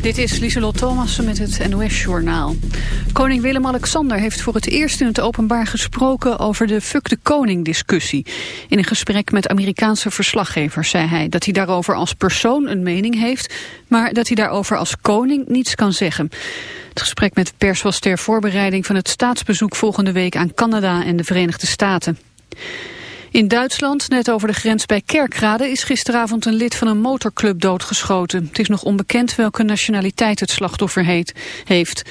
Dit is Lieselot Thomassen met het NOS-journaal. Koning Willem-Alexander heeft voor het eerst in het openbaar gesproken over de fuck de koning-discussie. In een gesprek met Amerikaanse verslaggevers zei hij dat hij daarover als persoon een mening heeft, maar dat hij daarover als koning niets kan zeggen. Het gesprek met pers was ter voorbereiding van het staatsbezoek volgende week aan Canada en de Verenigde Staten. In Duitsland, net over de grens bij Kerkrade, is gisteravond een lid van een motorclub doodgeschoten. Het is nog onbekend welke nationaliteit het slachtoffer heet, heeft.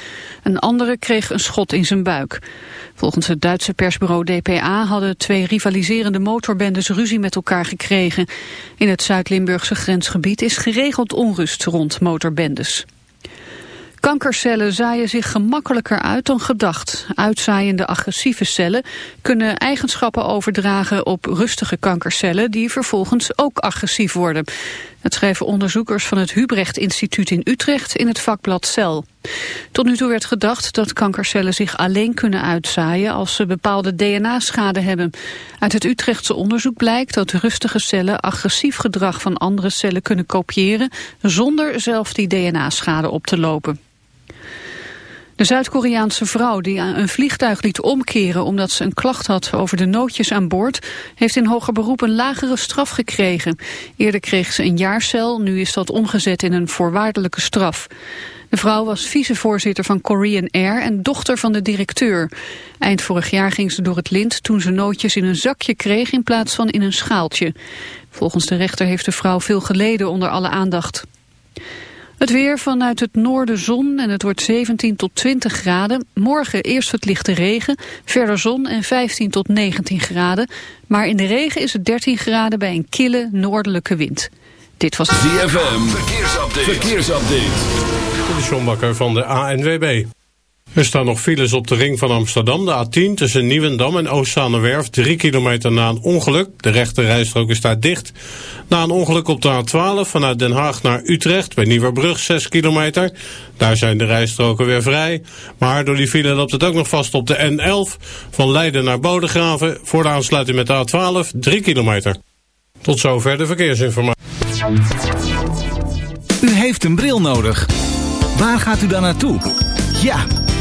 Een andere kreeg een schot in zijn buik. Volgens het Duitse persbureau DPA hadden twee rivaliserende motorbendes ruzie met elkaar gekregen. In het Zuid-Limburgse grensgebied is geregeld onrust rond motorbendes. Kankercellen zaaien zich gemakkelijker uit dan gedacht. Uitzaaiende agressieve cellen kunnen eigenschappen overdragen op rustige kankercellen die vervolgens ook agressief worden. Dat schrijven onderzoekers van het Hubrecht Instituut in Utrecht in het vakblad Cel. Tot nu toe werd gedacht dat kankercellen zich alleen kunnen uitzaaien als ze bepaalde DNA-schade hebben. Uit het Utrechtse onderzoek blijkt dat rustige cellen agressief gedrag van andere cellen kunnen kopiëren zonder zelf die DNA-schade op te lopen. De Zuid-Koreaanse vrouw die een vliegtuig liet omkeren omdat ze een klacht had over de nootjes aan boord, heeft in hoger beroep een lagere straf gekregen. Eerder kreeg ze een jaarcel, nu is dat omgezet in een voorwaardelijke straf. De vrouw was vicevoorzitter van Korean Air en dochter van de directeur. Eind vorig jaar ging ze door het lint toen ze nootjes in een zakje kreeg in plaats van in een schaaltje. Volgens de rechter heeft de vrouw veel geleden onder alle aandacht. Het weer vanuit het noorden zon en het wordt 17 tot 20 graden. Morgen eerst wat lichte regen, verder zon en 15 tot 19 graden. Maar in de regen is het 13 graden bij een kille noordelijke wind. Dit was ZFM, verkeersupdate. verkeersupdate. De Sjombakker van de ANWB. Er staan nog files op de ring van Amsterdam, de A10 tussen Nieuwendam en Oostzaanewerf, 3 kilometer na een ongeluk. De rechte rijstrook is daar dicht. Na een ongeluk op de A12 vanuit Den Haag naar Utrecht bij Nieuwerbrug, 6 kilometer. Daar zijn de rijstroken weer vrij. Maar door die file loopt het ook nog vast op de N11 van Leiden naar Bodegraven voor de aansluiting met de A12, 3 kilometer. Tot zover de verkeersinformatie. U heeft een bril nodig. Waar gaat u dan naartoe? Ja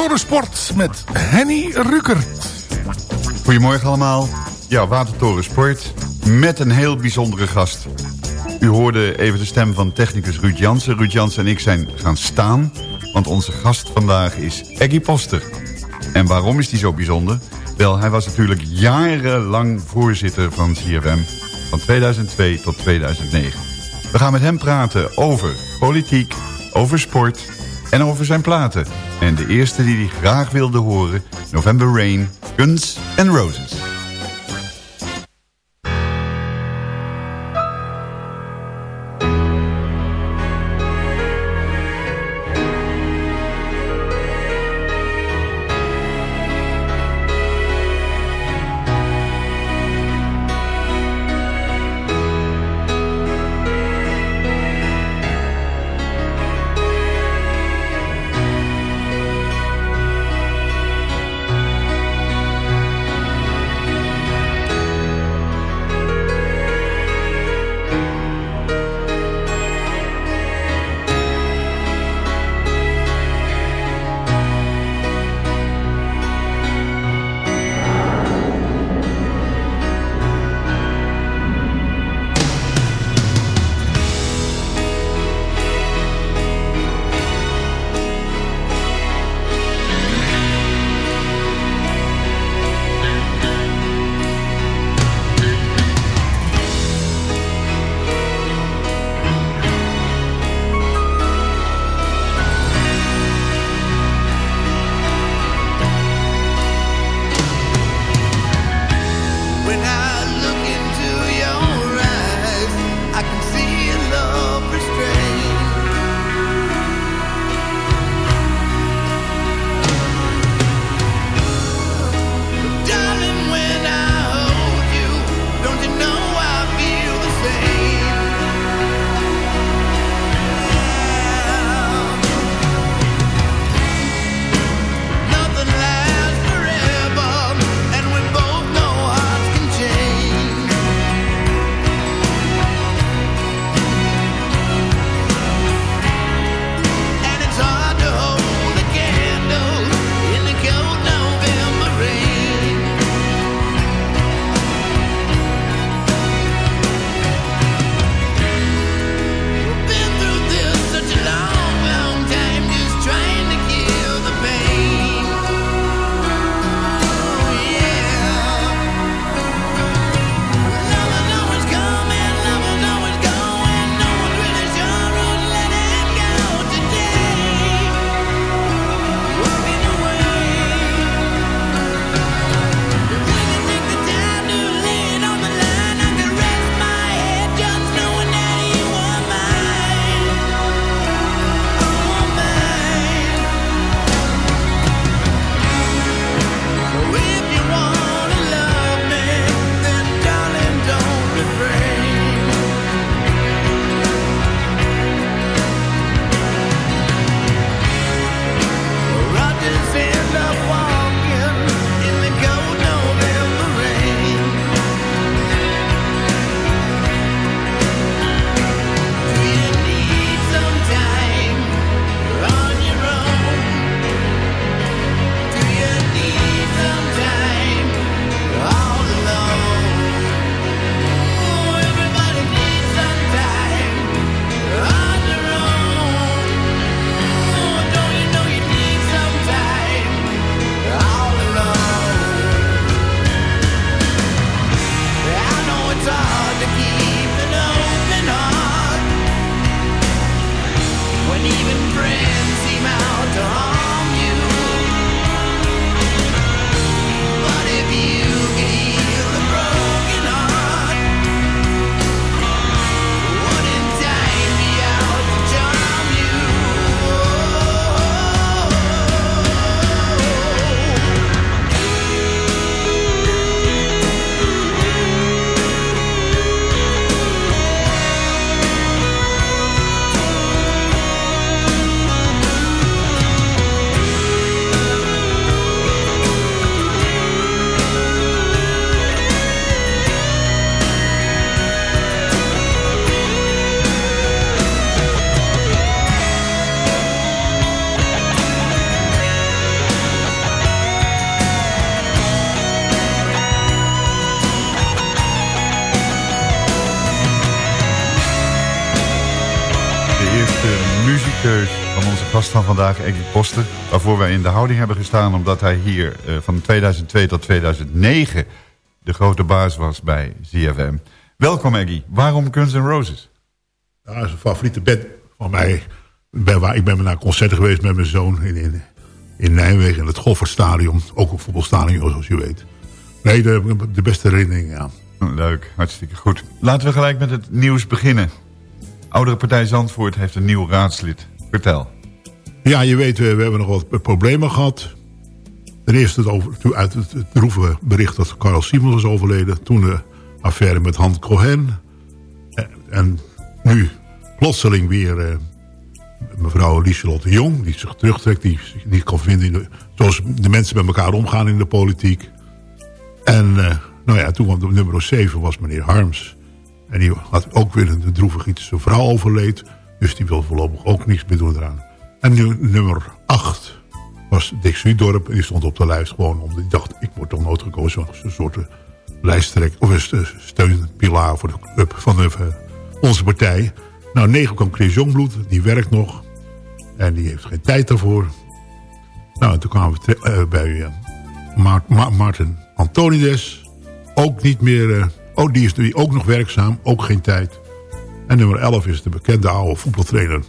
Watertorensport met Henny Rukert. Goedemorgen allemaal. Ja, Watertorensport met een heel bijzondere gast. U hoorde even de stem van technicus Ruud Jansen. Ruud Jansen en ik zijn gaan staan, want onze gast vandaag is Eggy Poster. En waarom is die zo bijzonder? Wel, hij was natuurlijk jarenlang voorzitter van CFM van 2002 tot 2009. We gaan met hem praten over politiek, over sport en over zijn platen. En de eerste die hij graag wilde horen, November Rain, Guns and Roses. van vandaag, Eggy Posten... waarvoor wij in de houding hebben gestaan... omdat hij hier eh, van 2002 tot 2009 de grote baas was bij ZFM. Welkom, Eggy. Waarom Guns N' Roses? Ja, dat is een favoriete band van mij. Ben, waar, ik ben naar concerten geweest met mijn zoon in, in, in Nijmegen... in het Goffertstadion, ook een voetbalstadion, zoals je weet. Nee, daar de beste herinneringen ja. Oh, leuk, hartstikke goed. Laten we gelijk met het nieuws beginnen. Oudere Partij Zandvoort heeft een nieuw raadslid. Vertel. Ja, je weet, we, hebben nog wat problemen gehad. Ten eerste het over, uit het, het droeve bericht dat Carl Simons was overleden. Toen de affaire met Han Cohen. En, en nu plotseling weer uh, mevrouw Lieselotte Jong... die zich terugtrekt, die zich kan vinden... In de, zoals de mensen met elkaar omgaan in de politiek. En uh, nou ja, toen kwam nummer 7 was meneer Harms. En die had ook weer een droevig iets. Zijn vrouw overleed, dus die wil voorlopig ook niks meer doen eraan. En nu, nummer 8 was Dick Zuidorp. Die stond op de lijst gewoon omdat ik dacht... ik word toch nooit gekozen als soort lijsttrek... of een steunpilaar voor de club van de, onze partij. Nou, 9 kwam Chris Jongbloed, die werkt nog. En die heeft geen tijd daarvoor. Nou, en toen kwamen we bij uh, Ma Ma Martin Antonides. Ook niet meer... Oh, die is nu ook nog werkzaam, ook geen tijd. En nummer 11 is de bekende oude voetbaltrainer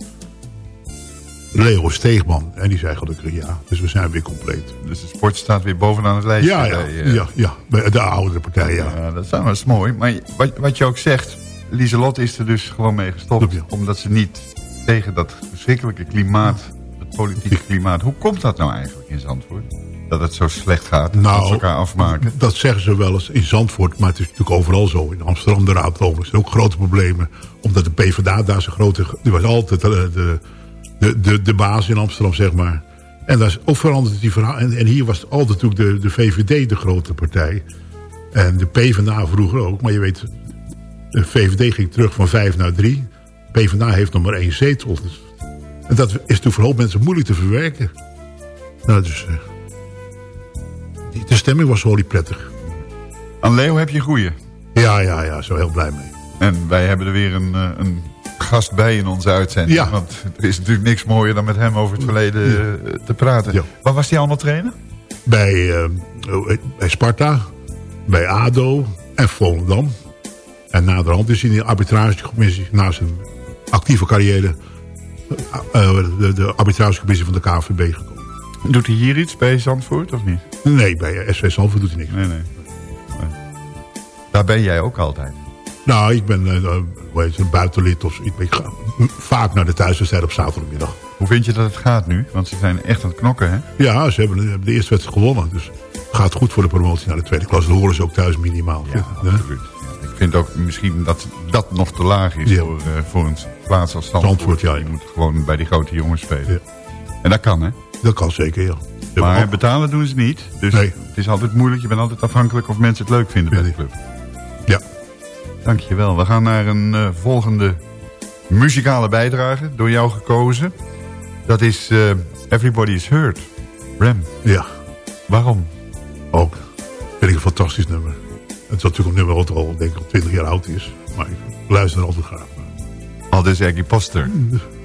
Leo Steegman. En die zei gelukkig ja. Dus we zijn weer compleet. Dus de sport staat weer bovenaan het lijstje. Ja, ja, bij, uh... ja, ja, de oudere partij, ja. ja dat, dat is mooi. Maar wat, wat je ook zegt, Lieselot is er dus gewoon mee gestopt. Omdat ze niet tegen dat verschrikkelijke klimaat, het politieke klimaat... Hoe komt dat nou eigenlijk in Zandvoort? Dat het zo slecht gaat, nou, dat ze elkaar afmaken? Dat zeggen ze wel eens in Zandvoort, maar het is natuurlijk overal zo. In Amsterdam, de Raad overigens, ook grote problemen. Omdat de PvdA daar zo grote... Die was altijd de, de, de, de, de baas in Amsterdam, zeg maar. En dat is ook veranderd die verhaal. En, en hier was altijd natuurlijk de, de VVD de grote partij. En de PvdA vroeger ook. Maar je weet, de VVD ging terug van 5 naar 3. PvdA heeft nog maar één zetel. Dus, en dat is natuurlijk voor heel mensen moeilijk te verwerken. Nou, dus... Uh, die, de stemming was niet prettig. Aan Leo heb je goeie? Ja, ja, ja, zo heel blij mee. En wij hebben er weer een, een gast bij in onze uitzending. Ja. Want er is natuurlijk niks mooier dan met hem over het verleden ja. te praten. Ja. Waar was hij allemaal trainer? Bij, uh, bij Sparta, bij ADO en Volendam. En naderhand is hij in de arbitragecommissie, na zijn actieve carrière, uh, de, de arbitragecommissie van de KVB gekomen. Doet hij hier iets bij Zandvoort of niet? Nee, bij SV Zandvoort doet hij niks. Nee, nee. nee. Daar ben jij ook altijd? Nou, ik ben uh, weet je, een buitenlid of ik, ik ga vaak naar de thuiswedstrijd op zaterdagmiddag. Hoe vind je dat het gaat nu? Want ze zijn echt aan het knokken, hè? Ja, ze hebben, hebben de eerste wedstrijd gewonnen. Dus het gaat goed voor de promotie naar de tweede klas. Dat horen ze ook thuis minimaal. Ja, absoluut. Ik vind ook misschien dat dat nog te laag is ja. voor, uh, voor een plaats als Zandvoort. Zandvoort ja, Je moet gewoon bij die grote jongens spelen. Ja. En dat kan, hè? Dat kan zeker, ja. Maar betalen doen ze niet. Dus nee. het is altijd moeilijk. Je bent altijd afhankelijk of mensen het leuk vinden bij de club. Dankjewel. We gaan naar een uh, volgende muzikale bijdrage. Door jou gekozen. Dat is uh, Everybody is Hurt. Rem. Ja. Waarom? Ook. Vind ik een fantastisch nummer. Het is natuurlijk een nummer wat al, denk ik, al 20 jaar oud is. Maar ik luister er altijd graag naar. Al dus Aggie Poster. vandaag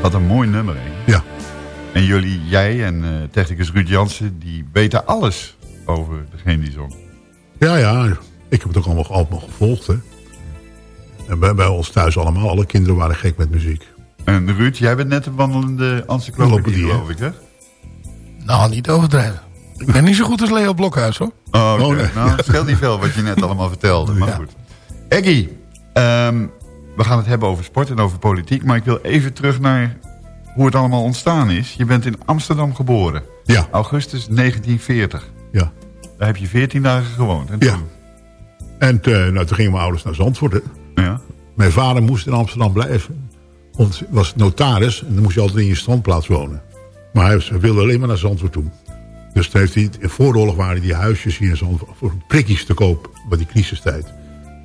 Wat een mooi nummer, hè? Ja. En jullie, jij en eh, technicus Ruud Jansen, die weten alles over degene die zong. Ja, ja. Ik heb het ook allemaal, allemaal gevolgd, hè. En bij, bij ons thuis allemaal. Alle kinderen waren gek met muziek. En Ruud, jij bent net een wandelende encyclopedie, geloof ik, hè? Nou, niet overdrijven. Ik ben niet zo goed als Leo Blokhuis, hoor. Oh, oké. Oh, nee. Nou, het scheelt niet veel wat je net allemaal vertelde, maar Ja. goed. Eggy, ehm, we gaan het hebben over sport en over politiek, maar ik wil even terug naar hoe het allemaal ontstaan is. Je bent in Amsterdam geboren, Ja, augustus 1940. ja. Daar heb je 14 dagen gewoond. En Ja. toen? En eh, nou, toen gingen mijn ouders naar Zandvoort, hè. Ja. Mijn vader moest in Amsterdam blijven. Want hij was notaris en dan moest je altijd in je standplaats wonen. Maar hij, wilde alleen maar naar Zandvoort toe. Dus toen heeft hij, in vooroorlog waren die huisjes hier in Zandvoort voor prikjes te koop bij die crisistijd.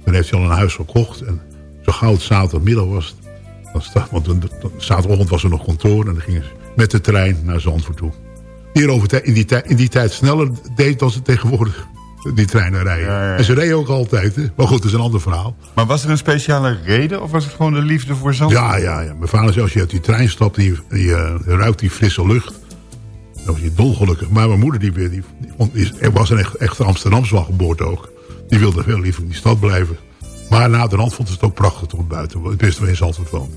Toen heeft hij al een huis gekocht en zo gauw het zaterdagmiddag was. Want dan, dan- zaterdagochtend was er nog kantoor en dan gingen ze met de trein naar Zandvoort toe. Die er over tij- in, die tijd, in die tijd sneller deed dan ze tegenwoordig die treinen rijden. Ja, ja, ja. En ze reden ook altijd. Hè? Maar goed, dat is een ander verhaal. Maar was er een speciale reden of was het gewoon de liefde voor Zandvoort? Ja, ja, ja. Mijn vader zei, als je uit die trein stapt, die, die, eh, ruikt die frisse lucht. Dan was je dolgelukkig. Maar mijn moeder, die, die, was een echt, echte Amsterdamse geboorte ook. Die wilde veel liever in die stad blijven. Maar na de rand vond ze het ook prachtig om buiten. Het beste waar je in Zandvoort woonde.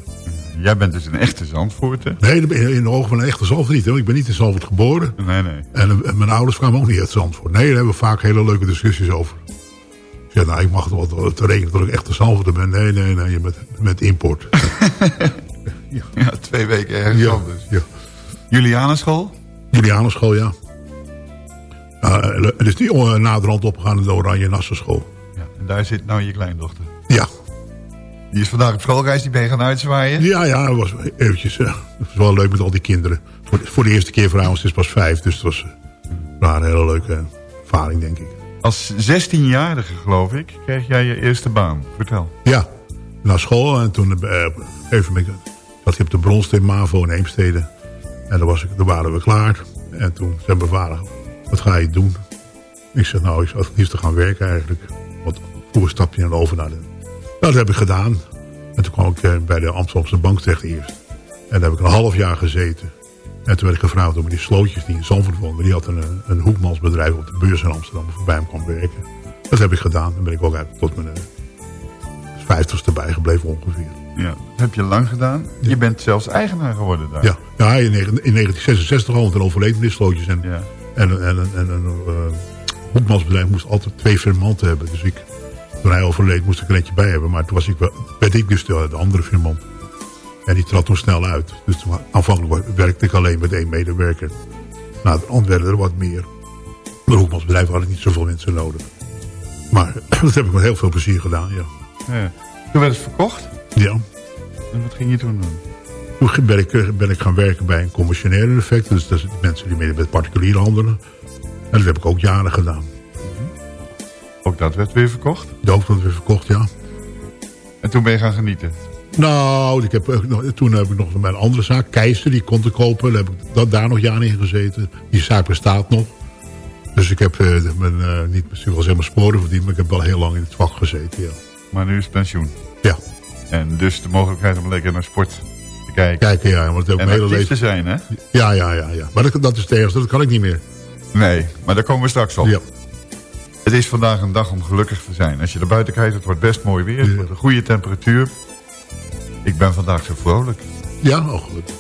Jij bent dus een echte Zandvoorter? Nee, dat ben je in de ogen van een echte Zandvoort niet. hoor. Ik ben niet in Zandvoort geboren. Nee, nee. En, eh, mijn ouders kwamen ook niet uit Zandvoort. Nee, daar hebben we vaak hele leuke discussies over. Ik nou, ik mag het wel te rekenen dat ik echt een Zandvoorter ben. Nee, nee, nee, je bent met import. Ja, twee weken ergens ja, anders. ja. Julianenschool? Julianenschool, ja. Uh, het is niet uh, naderhand opgegaan in de Oranje Nassenschool. Daar zit nou je kleindochter. Ja. Die is vandaag op schoolreis, die ben je gaan uitzwaaien? Ja, ja, het was eventjes... Het was wel leuk met al die kinderen. Voor, voor de eerste keer want ze is pas vijf. Dus het was uh, een hele leuke ervaring, denk ik. Als 16-jarige, geloof ik, kreeg jij je eerste baan. Vertel. Ja, naar school. En toen uh, even met, zat hij op de Bronsteen MAVO in Heemstede. En dan, was ik, dan waren we klaar. En toen zei mijn vader, wat ga je doen? Ik zeg, nou, ik zou het liefst gaan werken eigenlijk. Want vroeger stap je dan over naar de... Nou, dat heb ik gedaan. En toen kwam ik uh, bij de Amsterdamse Bank terecht eerst. En daar heb ik een half jaar gezeten. En toen werd ik gevraagd om die slootjes die in Zandvoort. Die had een, een hoekmansbedrijf op de beurs in Amsterdam. Of bij hem kwam werken. Dat heb ik gedaan. Dan ben ik ook tot mijn vijftigste bijgebleven ongeveer. Ja, dat heb je lang gedaan. Ja. Je bent zelfs eigenaar geworden daar. Ja, ja in, in 1966 al, toen overleed meneer Slootjes. En, ja. en, en, en, en een uh, hoekmansbedrijf moest altijd twee firmanten hebben. Dus ik, toen hij overleed moest ik er eentje bij hebben. Maar toen was ik, werd ik dus de, de andere firmant. En die trad toen snel uit. Dus toen, aanvankelijk werkte ik alleen met één medewerker. Nou, dan werden er wat meer. Maar hoekmansbedrijf had ik niet zoveel mensen nodig. Maar dat heb ik met heel veel plezier gedaan, ja. ja. Toen werd het verkocht? Ja. En wat ging je toen doen? Toen ben ik, ben ik gaan werken bij een commissionaire effect. Dus dat zijn mensen die met particulier handelen. En dat heb ik ook jaren gedaan. Ook dat werd weer verkocht? Dat werd weer verkocht, ja. En toen ben je gaan genieten? Nou, ik heb, toen heb ik nog mijn andere zaak, Keizer, die kon te kopen. Daar heb ik dat, daar nog jaren in gezeten. Die zaak bestaat nog. Dus ik heb uh, mijn, uh, niet misschien wel helemaal sporen verdiend, maar ik heb wel heel lang in het vak gezeten, ja. Maar nu is het pensioen? Ja. En dus de mogelijkheid om lekker naar sport te kijken. Kijken, ja. Want het ook en hele leven... te zijn, hè? Ja, ja, ja. ja. Maar dat, dat is het ergste, dat kan ik niet meer. Nee, maar daar komen we straks op. Ja. Het is vandaag een dag om gelukkig te zijn. Als je er buiten kijkt, het wordt best mooi weer. Het wordt een goede temperatuur. Ik ben vandaag zo vrolijk. Ja, oh gelukkig.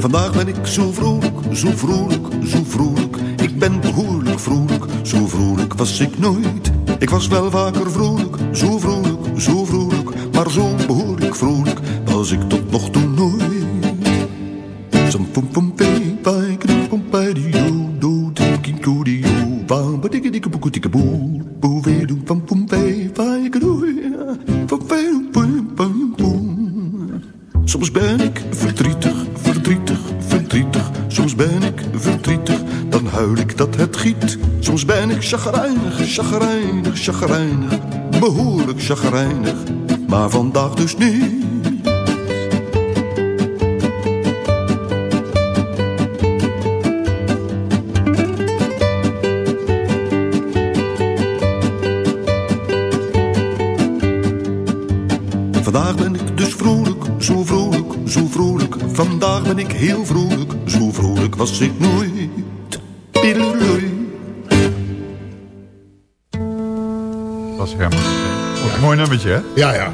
Vandaag ben ik zo vrolijk, zo vrolijk, zo vrolijk. Ik ben behoorlijk vrolijk, zo vrolijk was ik nooit. Ik was wel vaker vrolijk, zo vrolijk, zo vrolijk. Maar zo behoorlijk vrolijk was ik tot nog toe nooit. Chagrijnig, chagrijnig, behoorlijk chagrijnig, maar vandaag dus niet. Vandaag ben ik dus vrolijk, zo vrolijk, zo vrolijk. Vandaag ben ik heel vrolijk, zo vrolijk was ik nooit. Nummertje, hè? Ja, ja.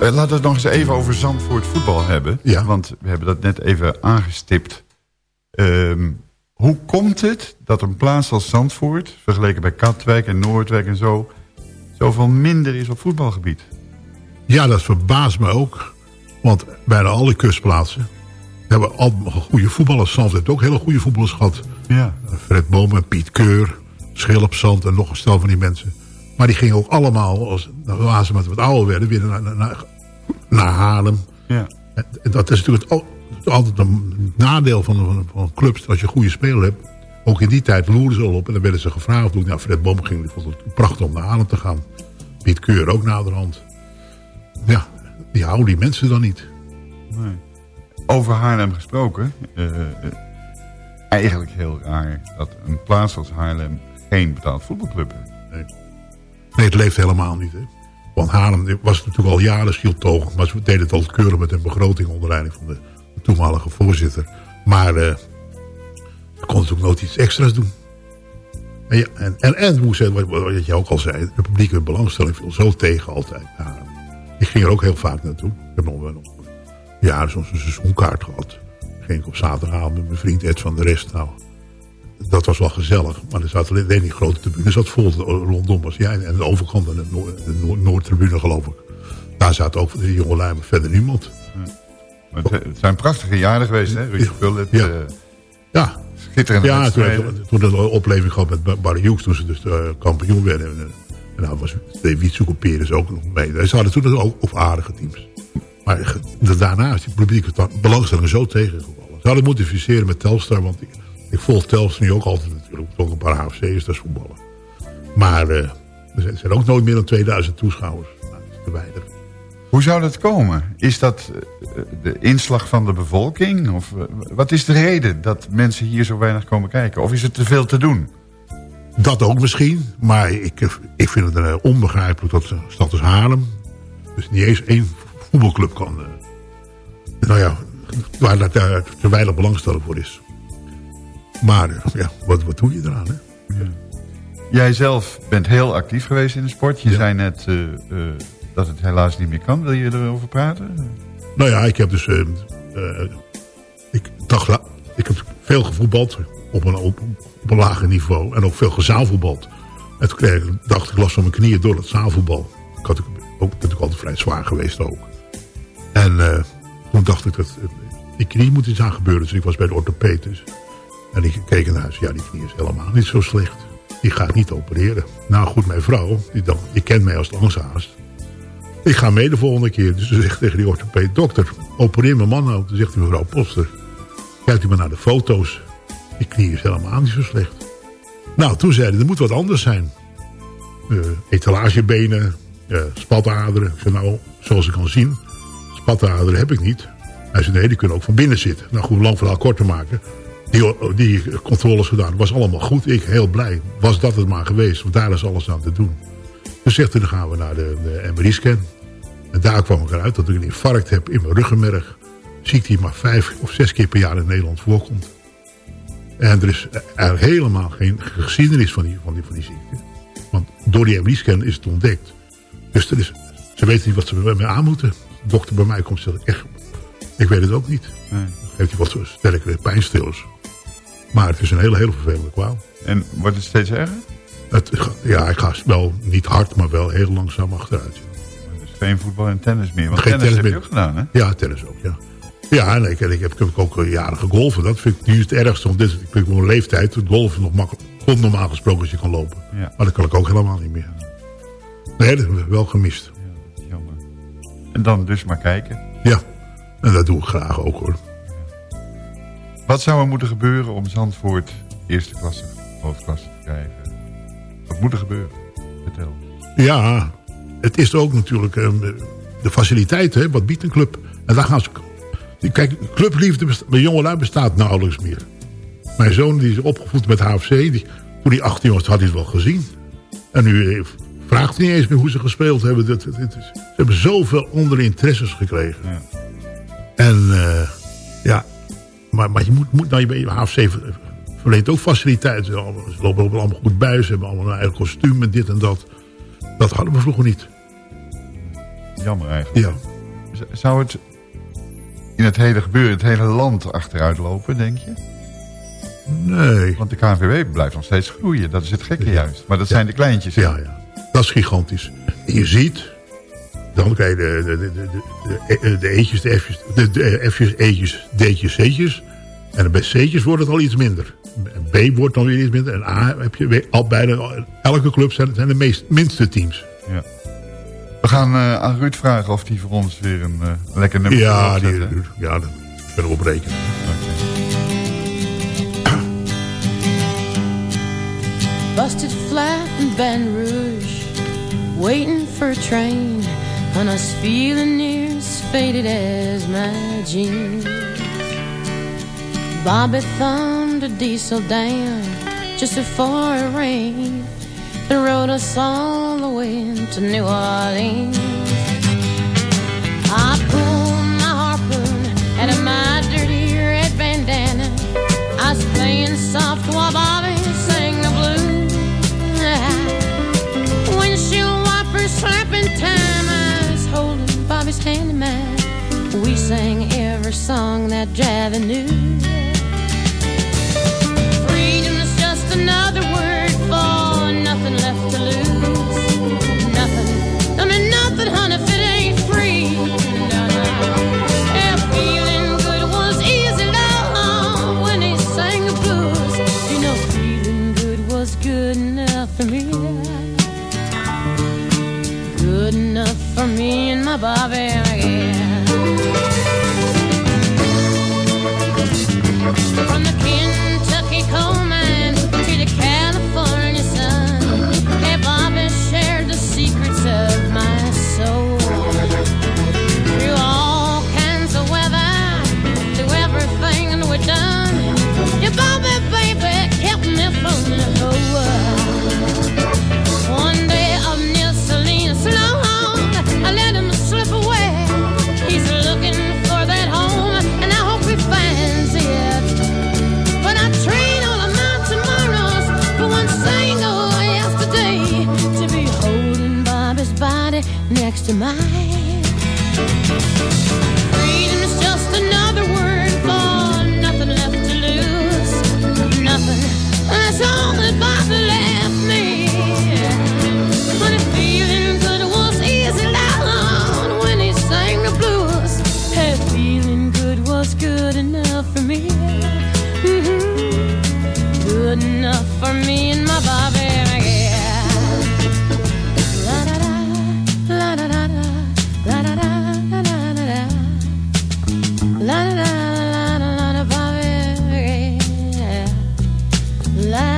Eh, Laten we het nog eens even over Zandvoort voetbal hebben. Ja. Want we hebben dat net even aangestipt. Ehm, hoe komt het dat een plaats als Zandvoort... vergeleken bij Katwijk en Noordwijk en zo... zoveel minder is op voetbalgebied? Ja, dat verbaast me ook. Want bijna alle kustplaatsen hebben al goede voetballers. Zand heeft ook hele goede voetballers gehad. Ja. Fred Bomen, Piet Keur, Schil op Zand en nog een stel van die mensen. Maar die gingen ook allemaal, als, als ze wat, wat ouder werden, weer naar, naar, naar Haarlem. Ja. En dat is natuurlijk het, altijd een nadeel van, van, van clubs. Als je een goede speler hebt. Ook in die tijd loerden ze al op. En dan werden ze gevraagd. Toen nou, Fred Boom ging. Die vond het prachtig om naar Haarlem te gaan. Piet Keur ook naderhand. Ja, die houden die mensen dan niet. Nee. Over Haarlem gesproken. eh, eh, eigenlijk heel raar dat een plaats als Haarlem geen betaald voetbalclub heeft. Nee. Nee, het leeft helemaal niet. Hè. Want Haarlem was natuurlijk al jaren schieltogen. Maar ze deden het altijd keurig met een begroting onder leiding van de, toenmalige voorzitter. Maar eh ze konden natuurlijk nooit iets extra's doen. En, ja, en, en, hoe wat, wat je ook al zei, de publieke belangstelling viel zo tegen altijd. Haarlem. ik ging er ook heel vaak naartoe. Ik heb nog nog ja, zo'n seizoenkaart gehad. Ging ik op zaterdagavond met mijn vriend Ed van de Rest. Nou, dat was wel gezellig. Maar er zat alleen die grote tribune zat vol rondom. Was jij en de overkant en de, Noord, Noordtribune geloof ik. Daar zat ook de jonge lui, maar verder niemand. Het, zijn prachtige jaren geweest, hè? Ruud Gullit, Ja. eh, Ja, schitterende ja toen, toen, de opleving gehad met Barry Hughes. Toen ze dus eh, kampioen werden. En, en nou was Wietsoek Peres ook nog mee. Ze hadden toen ook, ook aardige teams. Maar daarna is die publieke belangstelling zo tegengevallen. Ze hadden moeten viseren met Telstar. Want ik volg Telstar nu ook altijd natuurlijk. Ook een paar HFC's, dat is voetballen. Maar eh, er zijn- ook nooit meer dan 2000 toeschouwers. Nou, dat is te weinig. Hoe zou dat komen? Is dat eh, de inslag van de bevolking? Of eh, wat is de reden dat mensen hier zo weinig komen kijken? Of is het te veel te doen? Dat ook misschien. Maar ik, ik vind het onbegrijpelijk dat een stad als Haarlem... dus niet eens één voetbalclub kan... nou ja, waar dat, daar te weinig belangstelling voor is. Maar eh, ja, wat, wat doe je eraan, hè? Jij zelf bent heel actief geweest in de sport. Je Ja. zei net eh, eh, dat het helaas niet meer kan. Wil je erover praten? Nou ja, ik heb dus... ik, dacht, ik heb veel gevoetbald op een, op, op een lager niveau. En ook veel gezaalvoetbald. En toen kreeg, ik- dacht ik last van mijn knieën door het zaalvoetbal. Ik had ook, natuurlijk altijd vrij zwaar geweest ook. En toen dacht ik dat... die knie moet iets aan gebeuren. Dus ik was bij de orthopeed dus. En ik keek naar huis. Ja, die knie is helemaal niet zo slecht. Die gaat niet opereren. Nou goed, mijn vrouw, die, die kent mij als langshaast. Ik ga mee de volgende keer. Dus ze zegt tegen die orthopeed... Dokter, opereer mijn man nou. Toen zegt die mevrouw Poster... Kijkt u maar naar de foto's. Die knie is helemaal niet zo slecht. Nou, toen zeiden er moet wat anders zijn. Eh, etalagebenen, eh, spataderen. Zei nou, zoals ik kan zien... spataderen heb ik niet. Hij zei nee, die kunnen ook van binnen zitten. Nou goed, lang verhaal kort te maken. Die, die controles gedaan, was allemaal goed. Ik heel blij. Was dat het maar geweest, want daar is alles aan te doen. Dus zegt hij, dan gaan we naar de, de MRI-scan. En daar kwam ik eruit dat ik een infarct heb in mijn ruggenmerg. Ziekte die maar vijf of zes keer per jaar in Nederland voorkomt. En er is er helemaal geen geschiedenis van die, van die, van die ziekte. Want door die MRI-scan is het ontdekt. Dus er is, ze weten niet wat ze met mij aan moeten. De dokter bij mij komt en zegt, echt, ik weet het ook niet. Nee. Dan geeft hij wat sterkere pijnstillers. Maar het is een hele, hele vervelende kwaal. En wordt het steeds erger? Het, ja, ik ga wel niet hard, maar wel heel langzaam achteruit. Dus geen voetbal en tennis meer. Want Geen tennis, tennis heb je ook gedaan, hè? Ja, tennis ook, ja. Ja, en ik, en ik heb, ik heb ook eh, jaren gegolfen. Dat vind ik nu het ergste. Want dit, ik ben gewoon leeftijd. Het golfen nog makkelijk. Komt normaal gesproken als je kan lopen. Ja. Maar dat kan ik ook helemaal niet meer. Nee, dat heb ik wel gemist. Ja, dat is jammer. En dan dus maar kijken. Ja, en dat doe ik graag ook hoor. Wat zou er moeten gebeuren om Zandvoort eerste klasse, hoofdklasse te krijgen? Wat moet er gebeuren? Vertel. Ja, het is ook natuurlijk um, de faciliteiten. Hè? Wat biedt een club? En daar gaan ze... Kijk, clubliefde bij jongelui bestaat nauwelijks meer. Mijn zoon die is opgevoed met HFC. Die, toen hij 18 was, had hij het wel gezien. En nu eh, vraagt hij niet eens meer hoe ze gespeeld hebben. Dat, ze hebben zoveel andere interesses gekregen. Ja. En uh, ja, maar, maar je moet, moet nou, je HFC verleent ook faciliteiten. Ze lopen allemaal goed bij. Ze hebben allemaal een eigen kostuum en dit en dat. Dat hadden we vroeger niet. Jammer eigenlijk. Ja. Zou het in het hele gebeuren, het hele land achteruit lopen, denk je? Nee. Want de KNVB blijft nog steeds groeien. Dat is het gekke juist. Maar dat zijn de kleintjes. Ja, ja. Dat is gigantisch. Je ziet... Dan krijg je de, de, de, de, de eetjes, de F'jes, de, de F'jes, E'tjes, D'tjes, C'tjes. En bij C'tjes wordt het al iets minder. B wordt dan weer iets minder. En A heb je al bijna... Elke club zijn, zijn de meest, minste teams. Ja. We gaan uh, aan Ruud vragen of hij voor ons weer een uh, lekker nummer ja, die, ja, daar kunnen we op rekenen. Busted flat in Baton Rouge Waiting for a train And I was feeling near as faded as my jeans. Bobby thumbed a diesel down Just before it rained And rode us all the way to New Orleans. I pulled my harpoon my dirty red bandana. I was playing soft while Bobby sang the blues. Windshield wipers slapping time mine We sang every song that Javi knew. Freedom is just another word for nothing left to lose. Nothing, I mean nothing honey if it ain't free. Yeah, feeling good was easy when he sang the blues. You know feeling good was good enough for me. Good enough for me and my Bobby, Life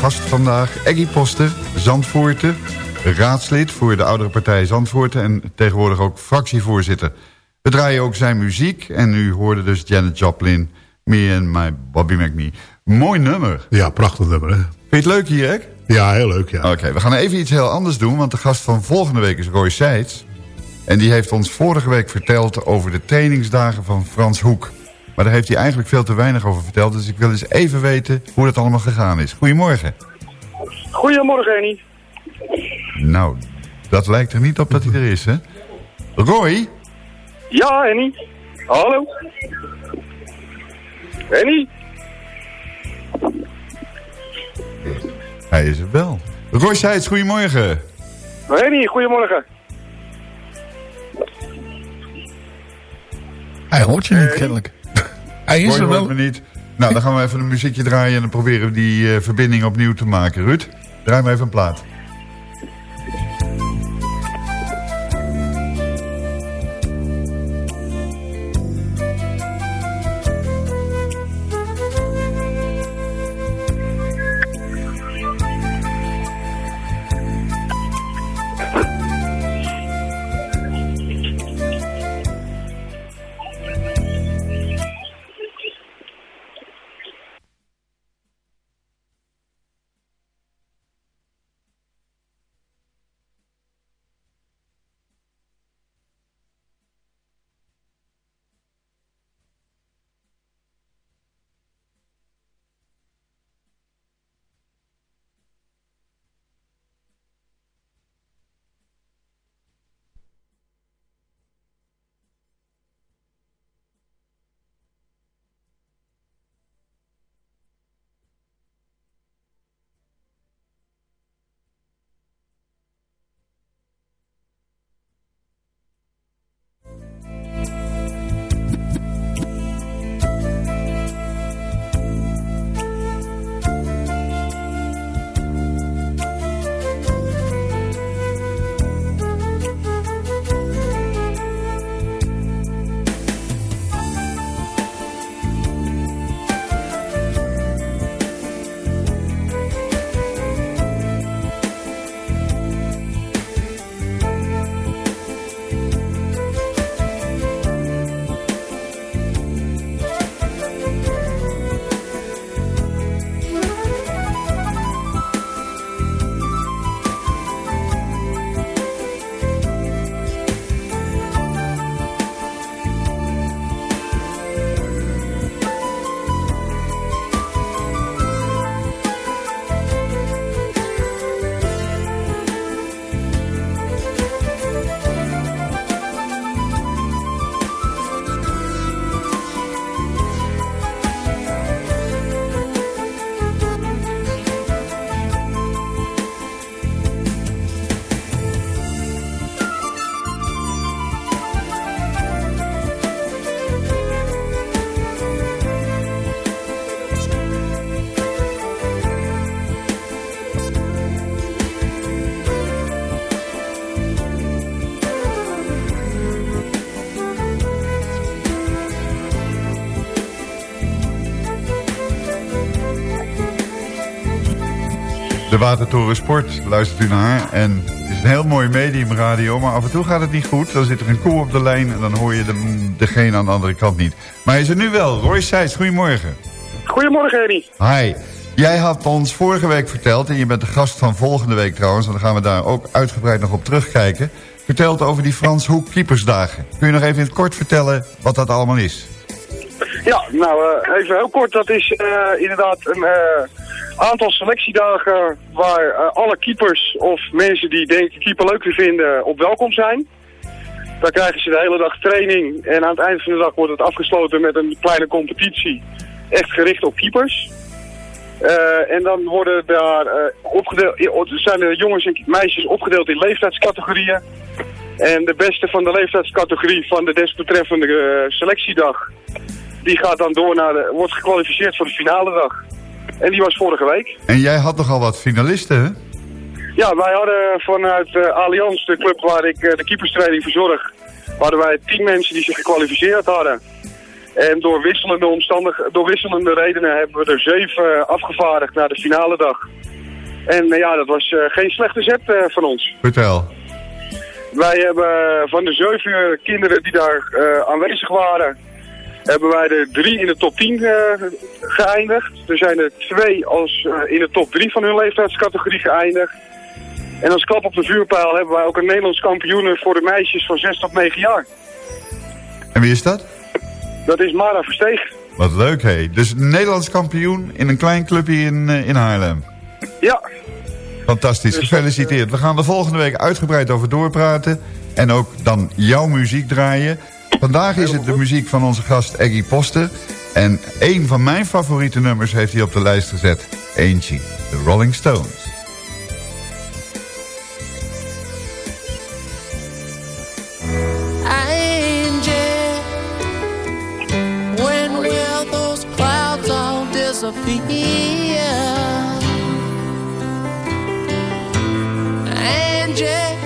gast vandaag Eggy Poster, Zandvoorten, raadslid voor de oudere partij Zandvoorten en tegenwoordig ook fractievoorzitter. We draaien ook zijn muziek en u hoorde dus Janet Joplin, Me and My Bobby McNee. Mooi nummer. Ja, prachtig nummer hè. Vind je het leuk hier, hè? Ja, heel leuk ja. Oké, we gaan even iets heel anders doen, want de gast van volgende week is Roy Seitz. En die heeft ons vorige week verteld over de trainingsdagen van Frans Hoek. Maar daar heeft hij eigenlijk veel te weinig over verteld. Dus ik wil eens even weten hoe dat allemaal gegaan is. Goedemorgen. Goedemorgen, Annie. Nou, dat lijkt er niet op dat hij er is, hè? Roy? Ja, Annie. Hallo. Annie. Hij is er wel. Roy Seitz, goedemorgen. Annie, goedemorgen. Hij hoort je niet, kennelijk. Hij is er wel. me niet. Nou, dan gaan we even een muziekje draaien... en dan proberen we die eh, verbinding opnieuw te maken. Ruud, draai maar even een plaat. Watertoren Sport, luistert u naar. En het is een heel mooi medium radio, maar af en toe gaat het niet goed. Dan zit er een koe op de lijn en dan hoor je de, degene aan de andere kant niet. Maar hij is er nu wel. Roy Seitz, goedemorgen. Goedemorgen, Annie. Hi. Jij had ons vorige week verteld, en je bent de gast van volgende week trouwens... en dan gaan we daar ook uitgebreid nog op terugkijken... verteld over die Frans Hoek Keepersdagen. Kun je nog even in het kort vertellen wat dat allemaal is? Ja, nou, eh, even heel kort. Dat is eh, inderdaad een eh, aantal selectiedagen waar eh, alle keepers of mensen die denken keeper leuk te vinden op welkom zijn. Daar krijgen ze de hele dag training en aan het eind van de dag wordt het afgesloten met een kleine competitie. Echt gericht op keepers. Eh, en dan worden daar eh, opgedeeld, zijn de jongens en meisjes opgedeeld in leeftijdscategorieën. En de beste van de leeftijdscategorie van de desbetreffende selectiedag, die gaat dan door naar de, wordt gekwalificeerd voor de finale dag. En die was vorige week. En jij had nogal wat finalisten, hè? Ja, wij hadden vanuit eh Allianz, de club waar ik eh, de keeperstraining verzorg, hadden wij tien mensen die zich gekwalificeerd hadden. En door wisselende, omstandig, door wisselende redenen hebben we er zeven afgevaardigd naar de finale dag. En eh, ja, dat was eh, geen slechte zet eh, van ons. Vertel. Wij hebben van de zeven kinderen die daar eh, aanwezig waren, hebben wij er drie in de top 10 eh, geëindigd. Er zijn er twee als, eh, in de top 3 van hun leeftijdscategorie geëindigd. En als klap op de vuurpijl hebben wij ook een Nederlands kampioen voor de meisjes van 6 tot 9 jaar. En wie is dat? Dat is Mara Versteeg. Wat leuk, hé. Dus Nederlands kampioen in een klein clubje in, eh, in Haarlem. Ja. Fantastisch, gefeliciteerd. We gaan er volgende week uitgebreid over doorpraten. En ook dan jouw muziek draaien. Vandaag is het de muziek van onze gast Eggy Poster. En een van mijn favoriete nummers heeft hij op de lijst gezet. Eentje, de Rolling Stones. Disappear? Angie,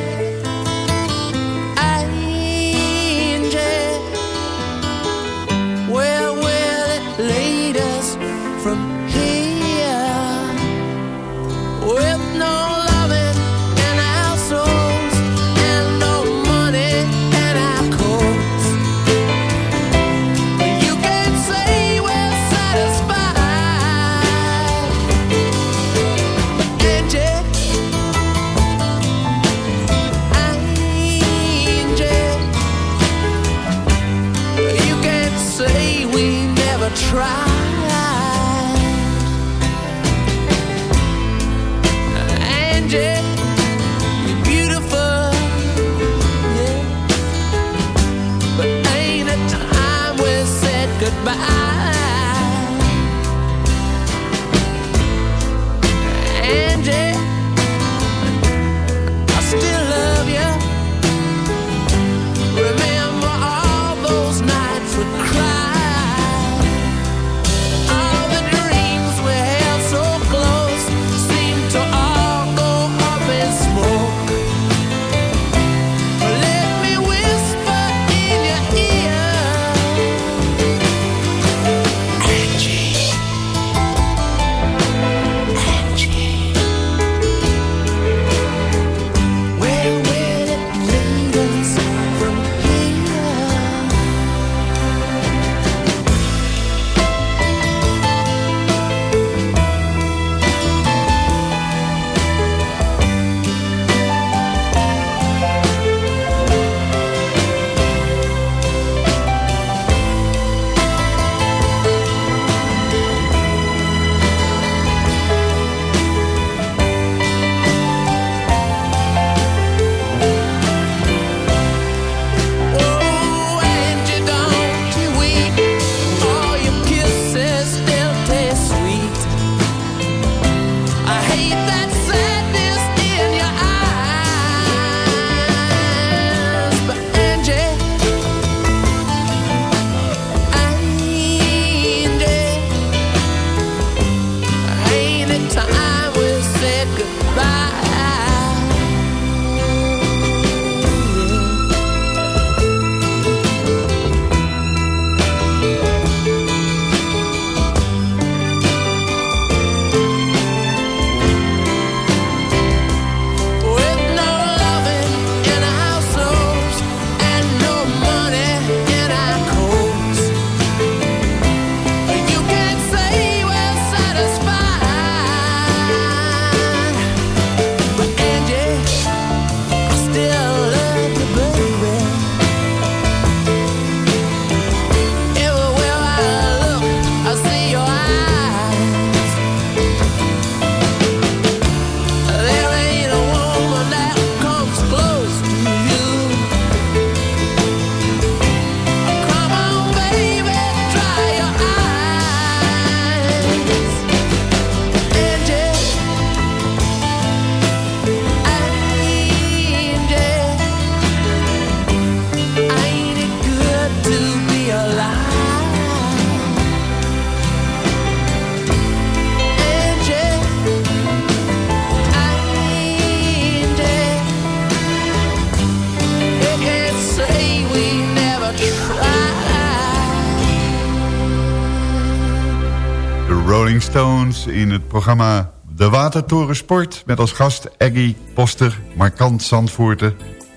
Rolling Stones in het programma De Watertoren Sport... met als gast Eggy Poster, markant Zandvoorten.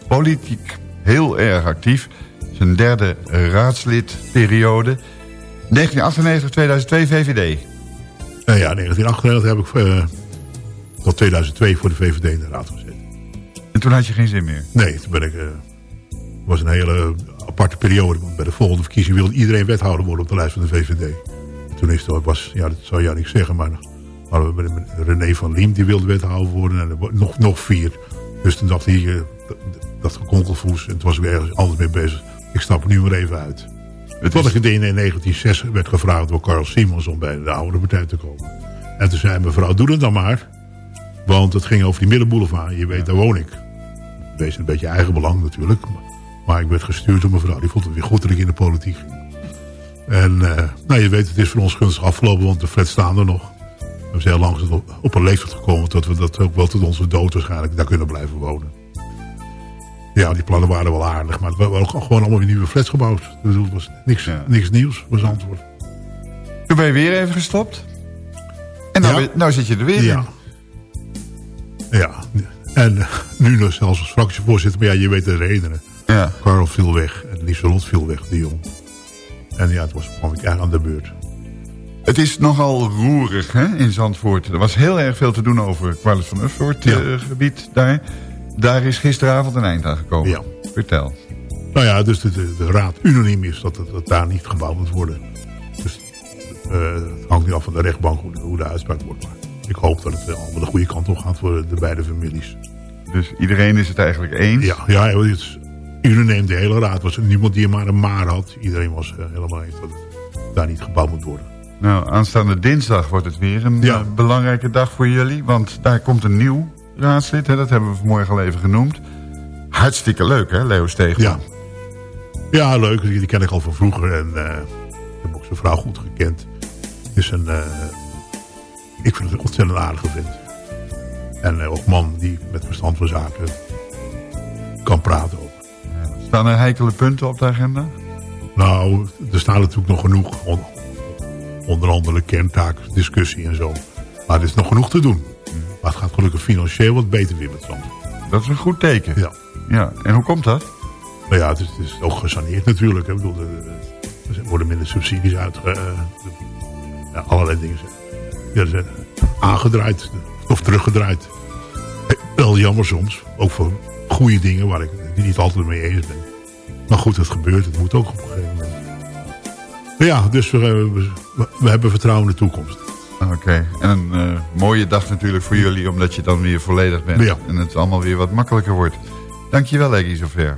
Politiek heel erg actief. Zijn derde raadslidperiode. 1998-2002 VVD. Nou ja, 1998 heb ik uh, tot 2002 voor de VVD in de raad gezet. En toen had je geen zin meer? Nee, toen ben ik... Uh, was een hele aparte periode. Want bij de volgende verkiezing wilde iedereen wethouder worden op de lijst van de VVD. Toen is het, was, ja, dat zou je niet zeggen, maar hadden we René van Liem, die wilde wethouder worden. En er nog, nog vier. Dus toen dacht hij, dat, dat gekonkelvoes. En toen was ik ergens anders mee bezig. Ik stap er nu maar even uit. Het Tot ik in 1906 werd gevraagd door Carl Simons om bij de oude partij te komen. En toen zei mevrouw, doe het dan maar. Want het ging over die middenboulevard. Je weet, daar woon ik. Wees een beetje eigen belang natuurlijk. Maar ik werd gestuurd door mevrouw. Die vond het weer goed dat ik in de politiek ging. En uh, nou, je weet, het is voor ons gunstig afgelopen, want de flats staan er nog. We zijn heel lang op een leeftijd gekomen dat we dat ook wel tot onze dood waarschijnlijk daar kunnen blijven wonen. Ja, die plannen waren wel aardig, maar het waren ook gewoon allemaal weer nieuwe flats gebouwd. Dus het was niks, niks nieuws, was het antwoord. Toen ben je weer even gestopt. En nou, ja. nou zit je er weer ja. in. Ja, en eh, nu nog zelfs als fractievoorzitter, maar ja, je weet de redenen. Ja. Carl viel weg en Lieselot viel weg, die jong. En ja, het was kwam ik aan de beurt. Het is nogal roerig hè, in Zandvoort. Er was heel erg veel te doen over Quarles van Ufvoort ja. uh, gebied daar. Daar is gisteravond een eind aan gekomen. Ja. Vertel. Nou ja, dus de, de, de raad unaniem is dat het, dat daar niet gebouwd moet worden. Dus uh, het hangt niet af van de rechtbank hoe, hoe de uitspraak wordt. Maar ik hoop dat het allemaal de goede kant op gaat voor de beide families. Dus iedereen is het eigenlijk eens? Ja, ja het is, unaniem de hele raad. was niemand die er maar een maar had. Iedereen was uh, helemaal eens dat het daar niet gebouwd moet worden. Nou, aanstaande dinsdag wordt het weer een ja. uh, belangrijke dag voor jullie. Want daar komt een nieuw raadslid. Hè, dat hebben we vanmorgen al even genoemd. Hartstikke leuk, hè, Leo Steegman? Ja. Ja, leuk. Die, ken ik al van vroeger. En uh, heb ook zijn vrouw goed gekend. Is een... ik vind het een ontzettend aardige vent. En ook man die met verstand van zaken kan praten. Staan er heikele punten op de agenda? Nou, er staan natuurlijk nog genoeg. Onder andere kerntaak, discussie en zo. Maar er is nog genoeg te doen. Maar het gaat gelukkig financieel wat beter weer met zand. Dat is een goed teken. Ja. ja. En hoe komt dat? Nou ja, het is, het is ook gesaneerd natuurlijk. Ik bedoel, er worden minder subsidies uit. Uh, ja, allerlei dingen ja, zijn aangedraaid of teruggedraaid. Wel jammer soms. Ook voor goede dingen waar ik het niet altijd mee eens ben. Maar goed, het gebeurt. Het moet ook op een gegeven moment. Maar ja, dus we, we, we hebben vertrouwen in de toekomst. Oké. Okay. En een uh, mooie dag natuurlijk voor jullie, omdat je dan weer volledig bent. Ja. En het allemaal weer wat makkelijker wordt. Dankjewel, Eggy, zover.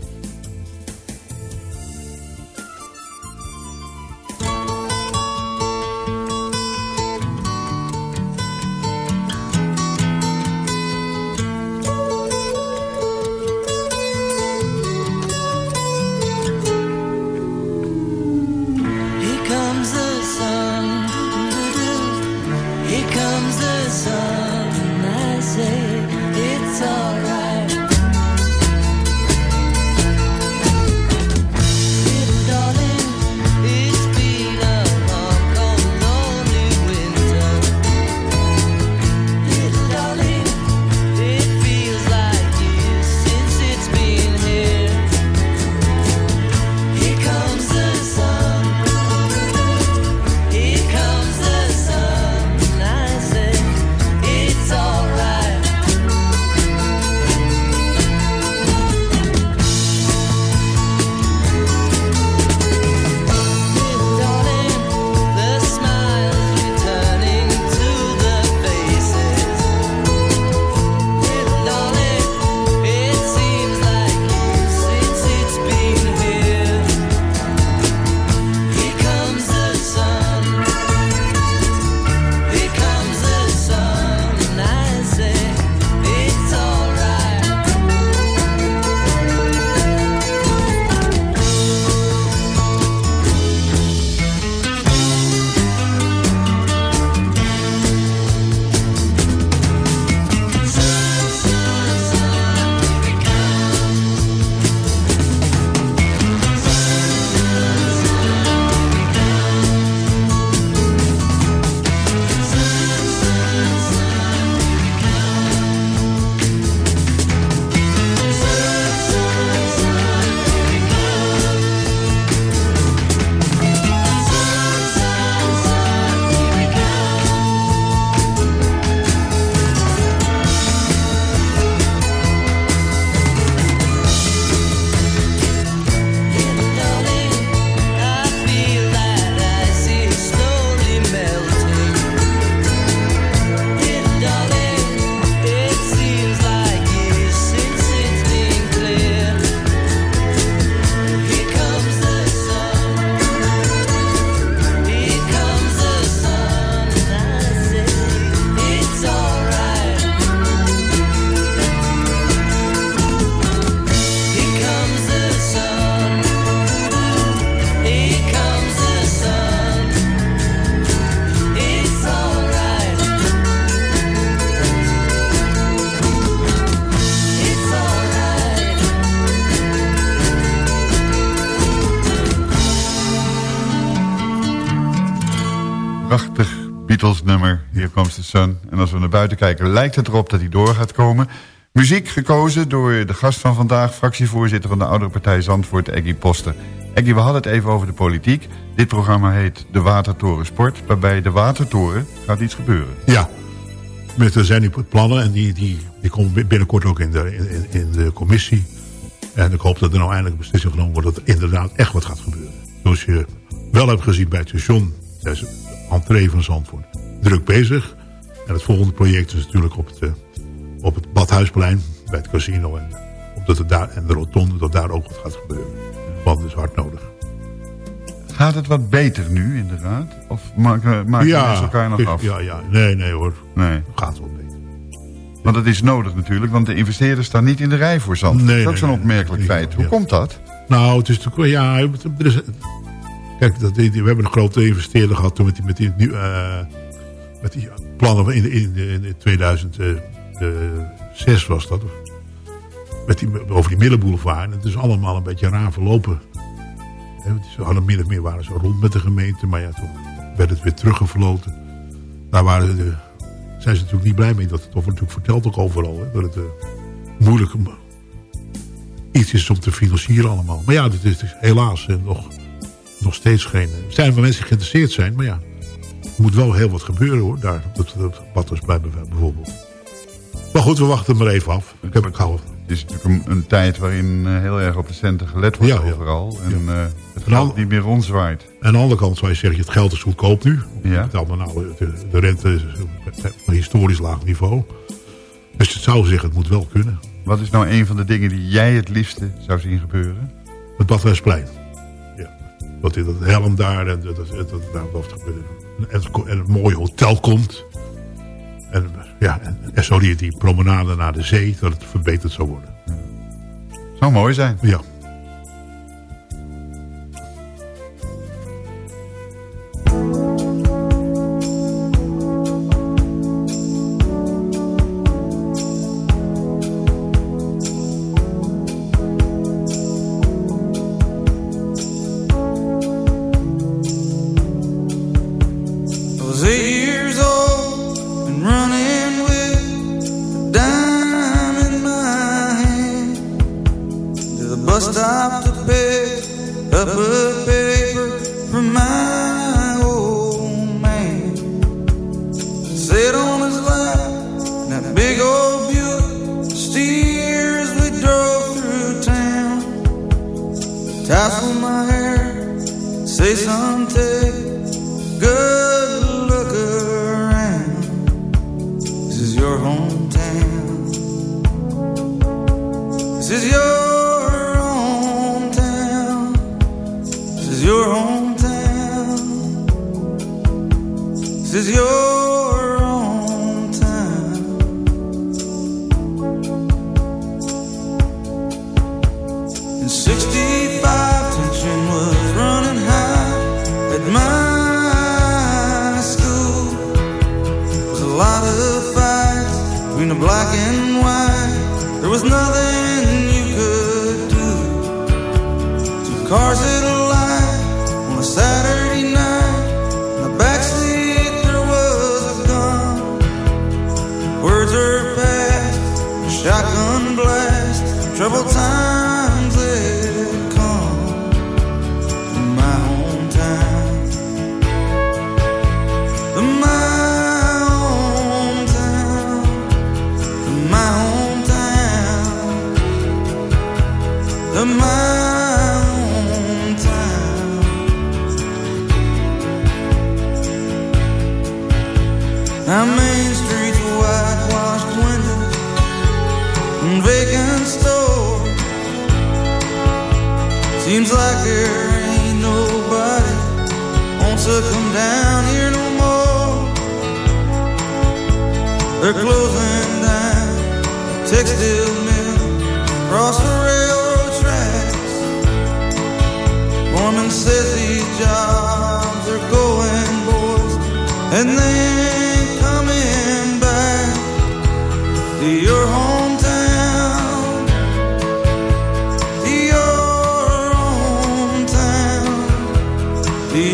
Comes. En als we naar buiten kijken lijkt het erop dat hij door gaat komen. Muziek gekozen door de gast van vandaag, fractievoorzitter van de oudere partij Zandvoort, Eggy Poster. Eggy, we hadden het even over de politiek. Dit programma heet De Watertoren Sport. Waarbij de Watertoren gaat iets gebeuren. Ja, met, er zijn nu plannen en die, die, die komen binnenkort ook in de, in, in de commissie. En ik hoop dat er nou eindelijk een beslissing genomen wordt dat er inderdaad echt wat gaat gebeuren. Zoals je wel hebt gezien bij het station, de entree van Zandvoort, druk bezig. En het volgende project is natuurlijk op het, eh, op het Badhuisplein, bij het casino en, omdat het daar, en de rotonde, dat daar ook wat gaat gebeuren. Want het is hard nodig. Gaat het wat beter nu in de raad? Of maken, maken Ja, mensen elkaar nog af? ja, ja. Nee, nee hoor. Nee. Gaat wel beter. Want het is nodig natuurlijk, want de investeerders staan niet in de rij voor Zand. Nee, dat is ook nee, zo'n nee, opmerkelijk feit. Hoe ja. komt dat? Nou, het is natuurlijk... Ja, er is, kijk, dat, we hebben een grote investeerder gehad toen met die, met die, eh, met die plannen in, in, in, in 2006 was dat. Met die, over die middenboulevard. En het is allemaal een beetje raar verlopen. Ze hadden min of meer waren ze rond met de gemeente. Maar ja, toen werd het weer teruggefloten. Daar waren de, zijn ze natuurlijk niet blij mee. Dat het wordt natuurlijk verteld ook overal. Hè, dat het eh, moeilijk iets is om te financieren allemaal. Maar ja, dat is dus helaas eh, nog, nog steeds geen... Er zijn wel mensen die geïnteresseerd zijn, maar ja... Moet wel heel wat gebeuren hoor, daar op dat, dat Badhuisplein bijvoorbeeld. Maar goed, we wachten maar even af. Ik heb ik hou Het is natuurlijk een, een tijd waarin eh, heel erg op de centen gelet wordt Ja, ja. overal. En eh, het geld niet meer rondzwaait. Aan de andere kant zou je zeggen, het geld is goedkoop nu. Ja. Maar nou, de, de rente is op een historisch laag niveau. Dus het zou zeggen, het moet wel kunnen. Wat is nou een van de dingen die jij het liefste zou zien gebeuren? Het Badhuisplein. Ja. Dat, dat helm daar en dat, dat, dat, daar wat gebeuren. En, het- mooi hotel komt. En, ja, en, en zo die, die promenade naar de zee, dat het verbeterd zou worden. Zou mooi zijn. Ja. This is your hometown. This is your hometown. This is your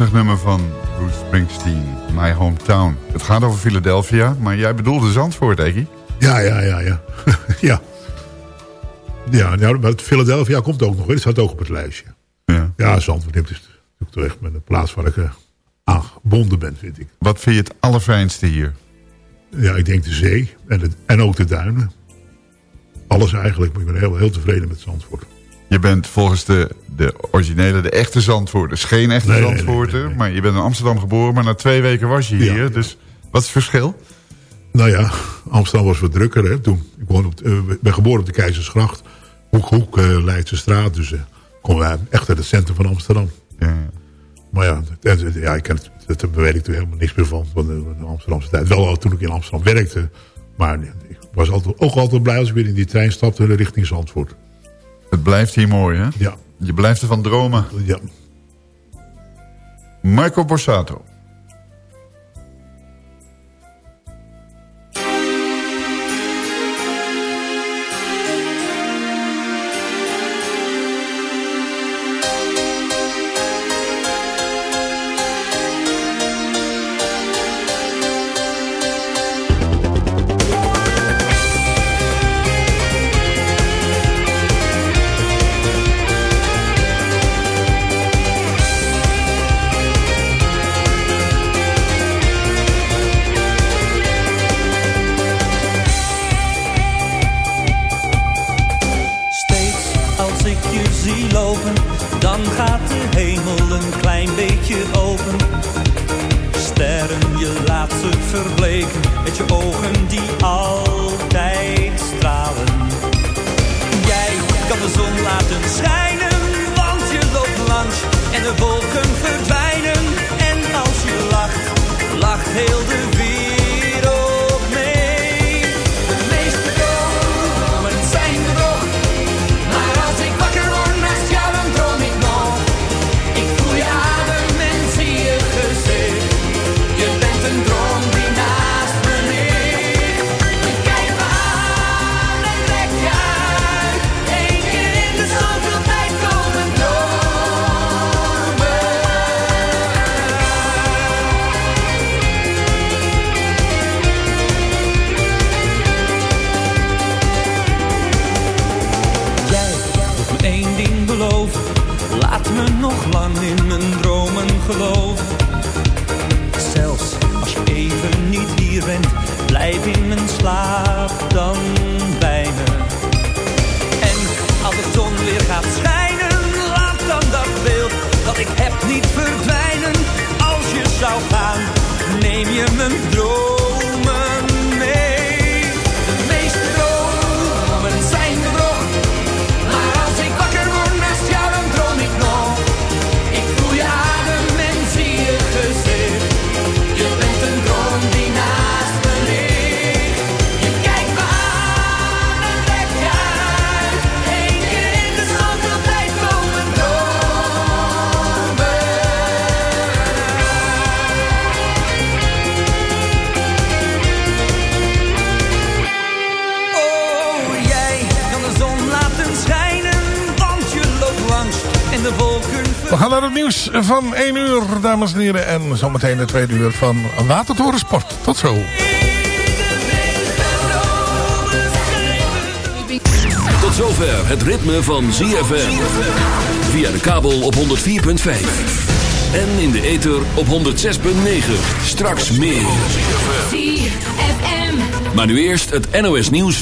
Prachtig nummer van Bruce Springsteen, My Hometown. Het gaat over Philadelphia, maar jij bedoelde Zandvoort, Eggy? Ja, ja, ja, ja. ja. Ja, nou, maar Philadelphia komt ook nog. Het staat ook op het lijstje. Ja, ja Zandvoort is natuurlijk toch echt met een plaats waar ik eh, aan gebonden ben, vind ik. Wat vind je het allerfijnste hier? Ja, ik denk de zee en, het, en ook de duinen. Alles eigenlijk, maar ik ben heel, heel tevreden met Zandvoort. Je bent volgens de, de originele, de echte Zandvoorters. Geen echte Nee, nee, nee, Zandvoorter, maar je bent in Amsterdam geboren... maar na twee weken was je hier. Ja. Dus wat is het verschil? Nou ja, Amsterdam was wat drukker hè, toen. Ik woon op, eh, ben geboren op de Keizersgracht. Hoek, hoek, eh, Leidse straat. Dus uh, komen wij echt uit het centrum van Amsterdam. Ja. Maar ja, dat, ja ik ken het, daar weet ik er helemaal niks meer van. Van de, van de Amsterdamse tijd. Wel al toen ik in Amsterdam werkte. Maar ik was altijd, ook altijd blij als ik weer in die trein stapte richting Zandvoort. Het blijft hier mooi, hè? Ja. Je blijft ervan dromen. Ja. Marco Borsato. 1 uur, dames en heren. En zometeen de tweede uur van Watertoren Sport. Tot zo. Tot zover het ritme van ZFM. Via de kabel op 104.5. En in de ether op 106.9. Straks meer. ZFM. Maar nu eerst het NOS nieuws.